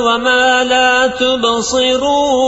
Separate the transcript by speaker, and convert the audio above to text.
Speaker 1: وما لا تبصرون